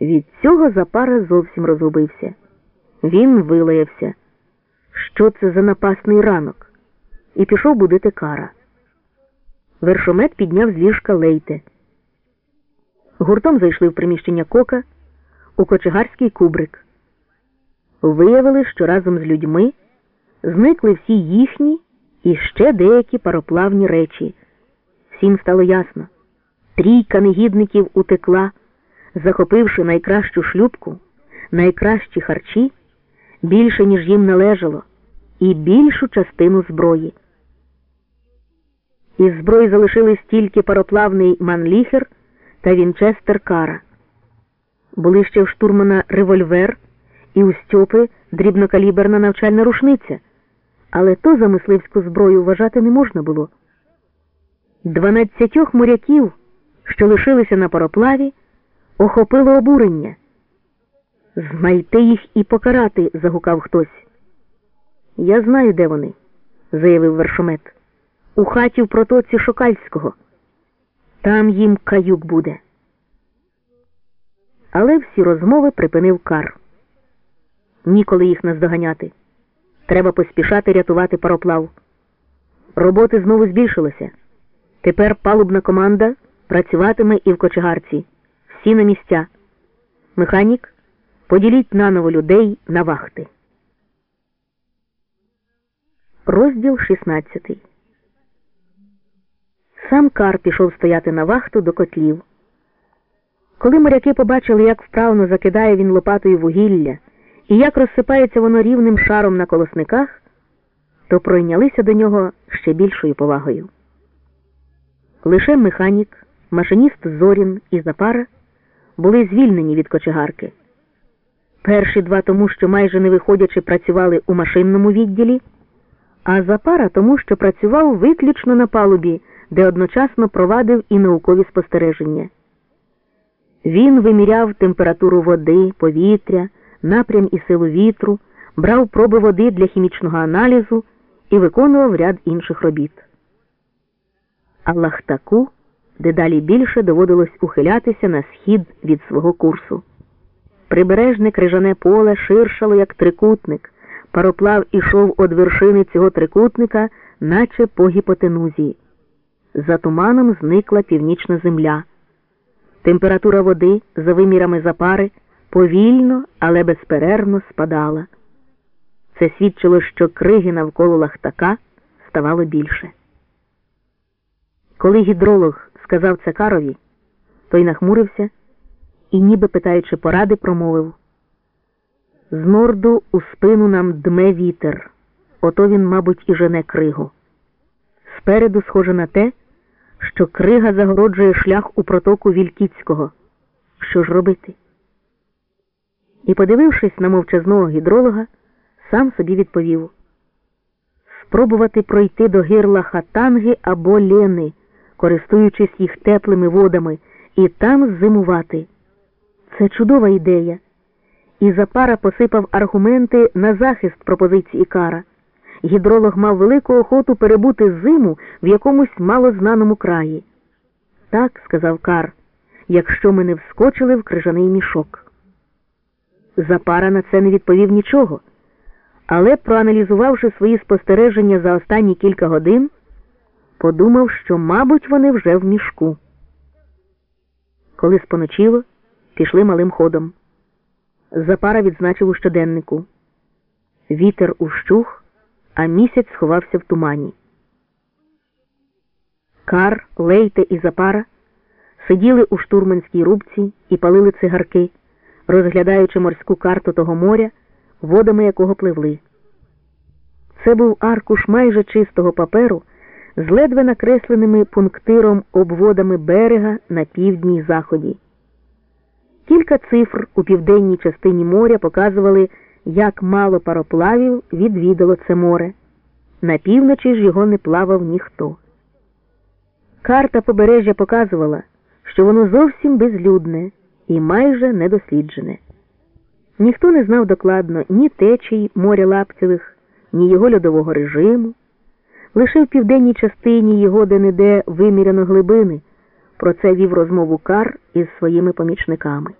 Від цього Запара зовсім розгубився. Він вилаявся. Що це за напасний ранок? І пішов будити кара. Вершомет підняв з ліжка лейте. Гуртом зайшли в приміщення кока у кочегарський кубрик. Виявили, що разом з людьми зникли всі їхні і ще деякі пароплавні речі. Всім стало ясно. Трійка негідників утекла, захопивши найкращу шлюбку, найкращі харчі, більше, ніж їм належало, і більшу частину зброї. Із зброї залишились тільки пароплавний Манліхер та Вінчестер Кара. Були ще в штурмана револьвер і у Стьопи дрібнокаліберна навчальна рушниця, але то за мисливську зброю вважати не можна було. Дванадцятьох моряків, що лишилися на пароплаві, охопило обурення. Знайти їх і покарати, загукав хтось. Я знаю, де вони, заявив вершомет. У хаті в протоці Шокальського. Там їм каюк буде. Але всі розмови припинив кар. Ніколи їх наздоганяти. Треба поспішати рятувати пароплав. Роботи знову збільшилося. Тепер палубна команда працюватиме і в кочегарці. Всі на місця. Механік, поділіть наново людей на вахти. Розділ 16 Сам Кар пішов стояти на вахту до котлів. Коли моряки побачили, як вправно закидає він лопатою вугілля і як розсипається воно рівним шаром на колосниках, то пройнялися до нього ще більшою повагою. Лише механік, машиніст Зорін і Запара були звільнені від кочегарки. Перші два тому, що майже не виходячи працювали у машинному відділі, а Запара тому, що працював виключно на палубі, де одночасно провадив і наукові спостереження. Він виміряв температуру води, повітря, напрям і силу вітру, брав проби води для хімічного аналізу і виконував ряд інших робіт. А Лахтаку дедалі більше доводилось ухилятися на схід від свого курсу. Прибережне крижане поле ширшало, як трикутник. Пароплав ішов од вершини цього трикутника, наче по гіпотенузі. За туманом зникла північна земля. Температура води, за вимірами запари, повільно, але безперервно спадала. Це свідчило, що криги навколо лахтака ставало більше. Коли гідролог сказав це Карові, той нахмурився і, ніби питаючи поради, промовив з норду у спину нам дме вітер, ото він, мабуть, і жене кригу. Спереду схоже на те, що крига загороджує шлях у протоку Вількіцького. Що ж робити? І, подивившись на мовчазного гідролога, сам собі відповів спробувати пройти до гирла хатанги або лени, користуючись їх теплими водами, і там зимувати. Це чудова ідея. І Запара посипав аргументи на захист пропозиції кара. Гідролог мав велику охоту перебути зиму в якомусь малознаному краї. Так, сказав Кар, якщо ми не вскочили в крижаний мішок. Запара на це не відповів нічого, але, проаналізувавши свої спостереження за останні кілька годин, подумав, що, мабуть, вони вже в мішку. Коли споночило, пішли малим ходом. Запара відзначив у щоденнику. Вітер ущух, а місяць сховався в тумані. Кар, Лейте і Запара сиділи у штурманській рубці і палили цигарки, розглядаючи морську карту того моря, водами якого пливли. Це був аркуш майже чистого паперу з ледве накресленими пунктиром обводами берега на півдні заході. Кілька цифр у південній частині моря показували, як мало пароплавів відвідало це море. На півночі ж його не плавав ніхто. Карта побережжя показувала, що воно зовсім безлюдне і майже недосліджене. Ніхто не знав докладно ні течій моря Лапцевих, ні його льодового режиму. Лише в південній частині його де-не-де виміряно глибини. Про це вів розмову Кар із своїми помічниками.